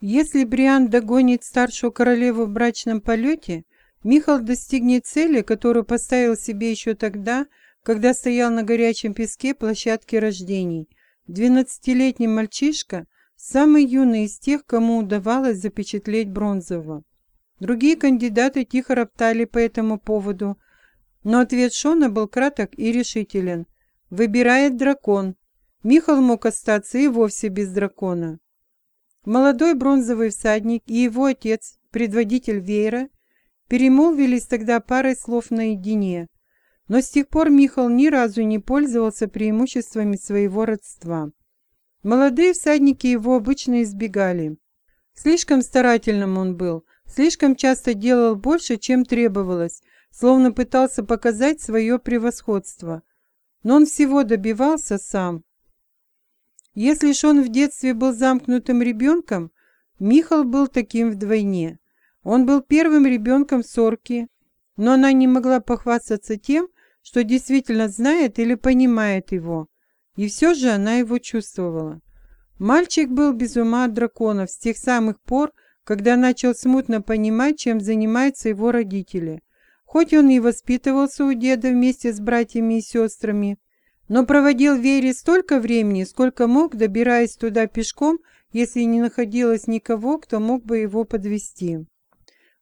Если Бриан догонит старшую королеву в брачном полете, Михал достигнет цели, которую поставил себе еще тогда, когда стоял на горячем песке площадки рождений. Двенадцатилетний мальчишка, самый юный из тех, кому удавалось запечатлеть бронзового. Другие кандидаты тихо роптали по этому поводу, но ответ Шона был краток и решителен. «Выбирает дракон». Михал мог остаться и вовсе без дракона. Молодой бронзовый всадник и его отец, предводитель веера, перемолвились тогда парой слов наедине, но с тех пор Михал ни разу не пользовался преимуществами своего родства. Молодые всадники его обычно избегали. Слишком старательным он был, слишком часто делал больше, чем требовалось, словно пытался показать свое превосходство. Но он всего добивался сам, если ж он в детстве был замкнутым ребенком, Михал был таким вдвойне. Он был первым ребенком Сорки, но она не могла похвастаться тем, что действительно знает или понимает его. И все же она его чувствовала. Мальчик был без ума от драконов с тех самых пор, когда начал смутно понимать, чем занимаются его родители. Хоть он и воспитывался у деда вместе с братьями и сестрами, но проводил в Вере столько времени, сколько мог, добираясь туда пешком, если не находилось никого, кто мог бы его подвести.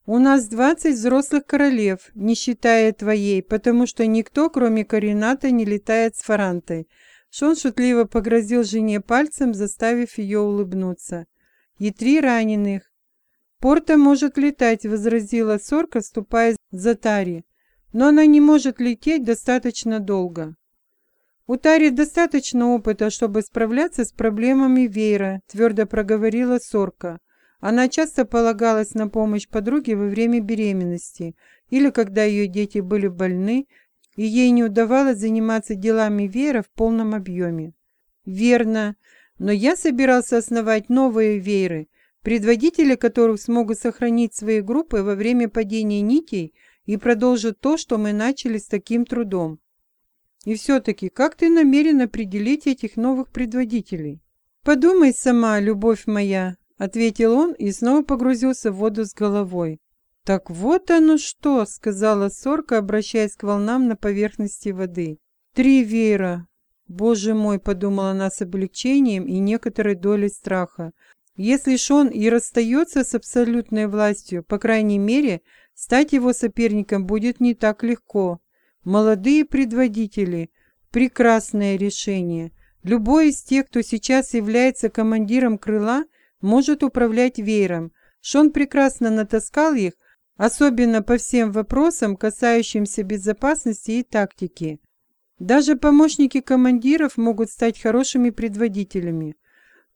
«У нас двадцать взрослых королев, не считая твоей, потому что никто, кроме Карината, не летает с Фарантой». Шон шутливо погрозил жене пальцем, заставив ее улыбнуться. «И три раненых». «Порта может летать», — возразила Сорка, ступая за Тари. «Но она не может лететь достаточно долго». «У Тари достаточно опыта, чтобы справляться с проблемами веера», – твердо проговорила Сорка. Она часто полагалась на помощь подруги во время беременности или когда ее дети были больны, и ей не удавалось заниматься делами веера в полном объеме. «Верно, но я собирался основать новые вееры, предводители которых смогут сохранить свои группы во время падения нитей и продолжат то, что мы начали с таким трудом. И все-таки, как ты намерен определить этих новых предводителей? Подумай сама, любовь моя, ответил он и снова погрузился в воду с головой. Так вот оно что, сказала Сорка, обращаясь к волнам на поверхности воды. Три веера. Боже мой, подумала она с облегчением и некоторой долей страха. Если Шон и расстается с абсолютной властью, по крайней мере, стать его соперником будет не так легко. Молодые предводители – прекрасное решение. Любой из тех, кто сейчас является командиром крыла, может управлять веером. Шон прекрасно натаскал их, особенно по всем вопросам, касающимся безопасности и тактики. Даже помощники командиров могут стать хорошими предводителями.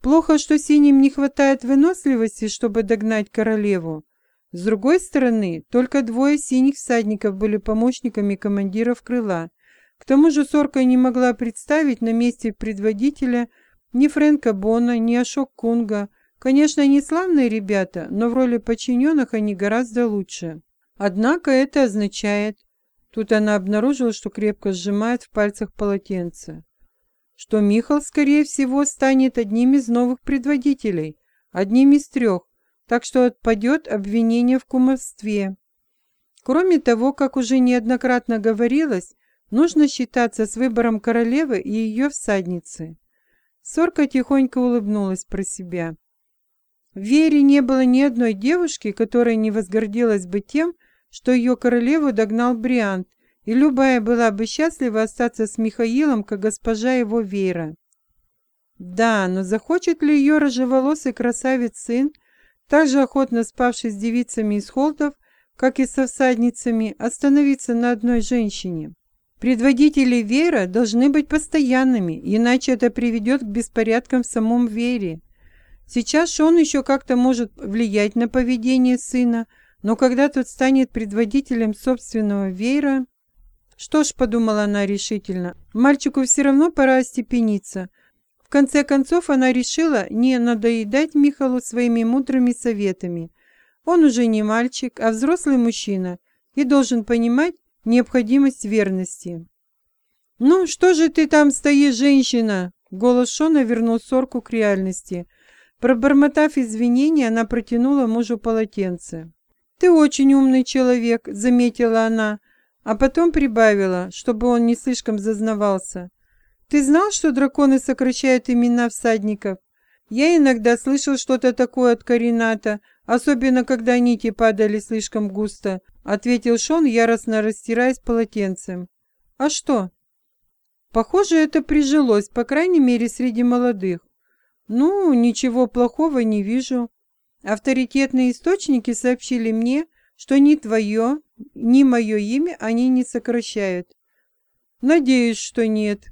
Плохо, что синим не хватает выносливости, чтобы догнать королеву. С другой стороны, только двое синих всадников были помощниками командиров крыла. К тому же Сорка не могла представить на месте предводителя ни Фрэнка Бона, ни Ашок Кунга. Конечно, они славные ребята, но в роли подчиненных они гораздо лучше. Однако это означает... Тут она обнаружила, что крепко сжимает в пальцах полотенце. Что Михал, скорее всего, станет одним из новых предводителей, одним из трех, так что отпадет обвинение в кумовстве. Кроме того, как уже неоднократно говорилось, нужно считаться с выбором королевы и ее всадницы. Сорка тихонько улыбнулась про себя. В Вере не было ни одной девушки, которая не возгордилась бы тем, что ее королеву догнал Бриант, и любая была бы счастлива остаться с Михаилом, как госпожа его Вера. Да, но захочет ли ее рыжеволосый красавец сын, также охотно спавший с девицами из холдов, как и со всадницами, остановиться на одной женщине. Предводители веера должны быть постоянными, иначе это приведет к беспорядкам в самом вере. Сейчас он еще как-то может влиять на поведение сына, но когда тот станет предводителем собственного веера... Что ж, подумала она решительно, мальчику все равно пора остепениться, в конце концов она решила не надоедать Михалу своими мудрыми советами. Он уже не мальчик, а взрослый мужчина и должен понимать необходимость верности. «Ну, что же ты там стоишь, женщина?» Голос Шона вернул Сорку к реальности. Пробормотав извинения, она протянула мужу полотенце. «Ты очень умный человек», — заметила она, а потом прибавила, чтобы он не слишком зазнавался. «Ты знал, что драконы сокращают имена всадников? Я иногда слышал что-то такое от Карината, особенно когда нити падали слишком густо», — ответил Шон, яростно растираясь полотенцем. «А что?» «Похоже, это прижилось, по крайней мере, среди молодых. Ну, ничего плохого не вижу. Авторитетные источники сообщили мне, что ни твое, ни мое имя они не сокращают. Надеюсь, что нет.